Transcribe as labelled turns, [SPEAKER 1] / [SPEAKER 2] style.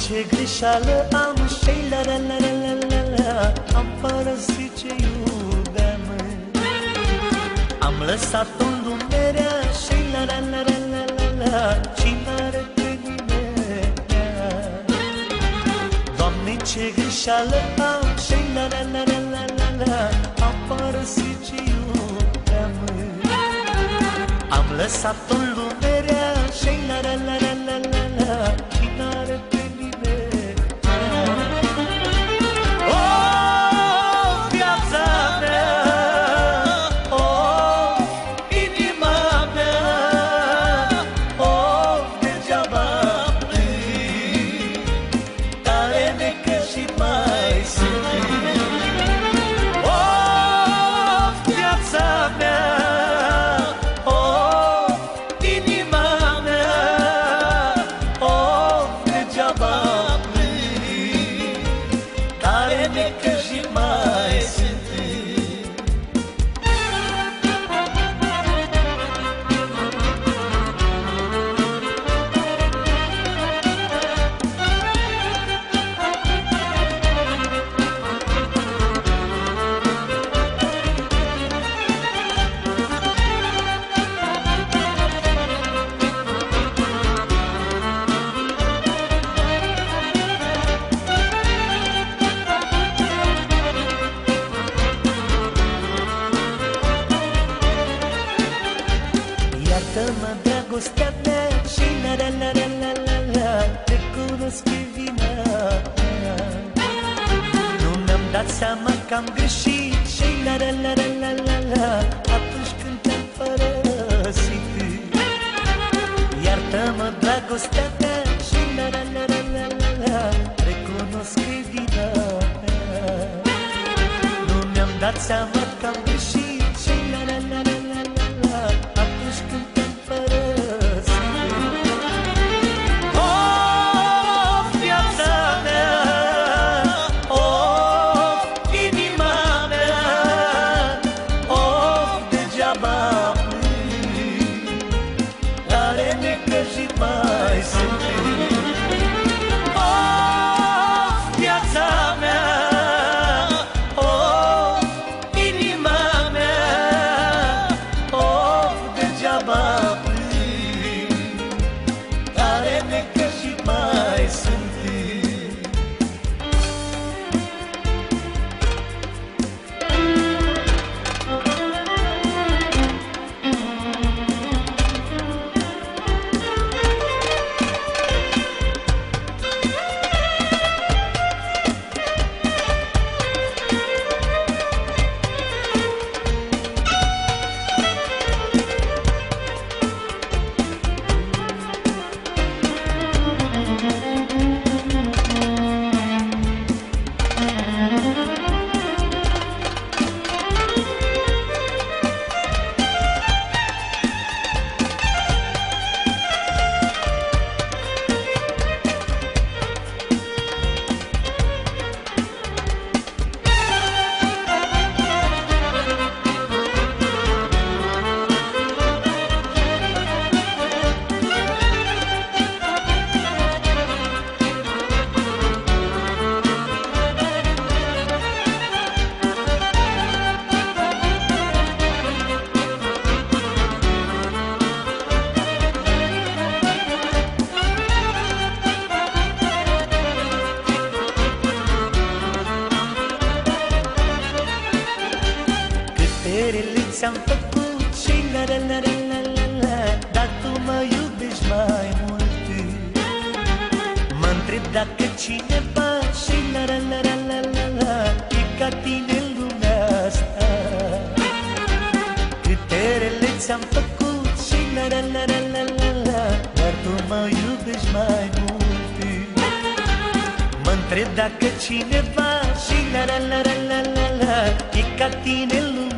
[SPEAKER 1] ce greșeală am și la la la la la la la Am părăsit ce iubeam Am lăsat-o în dumerea și la la la la la la la Și n-are pe nimeni Doamne, ce greșeală am și la la la la la la la Am părăsit ce iubeam Am lăsat-o în dumerea Iartă-mă dragostea mea și la la la la la la la Recunosc că vina mea Nu mi-am dat seama că am greșit și la la la la la la la Atunci când te-am părăsit Iartă-mă dragostea mea și la la la la la la la Recunosc că vina mea Nu mi-am dat seama că am greșit mai ți-am făcut și la la la la la la la Dar tu mă iubești mai mult Mă întreb dacă cineva și la la la la la la la E ca tine în lumea asta Câte rele ți-am făcut și la la la la la la la Dar tu mă iubești mai mult Mă întreb dacă cineva și la la la la la la la E ca tine în lumea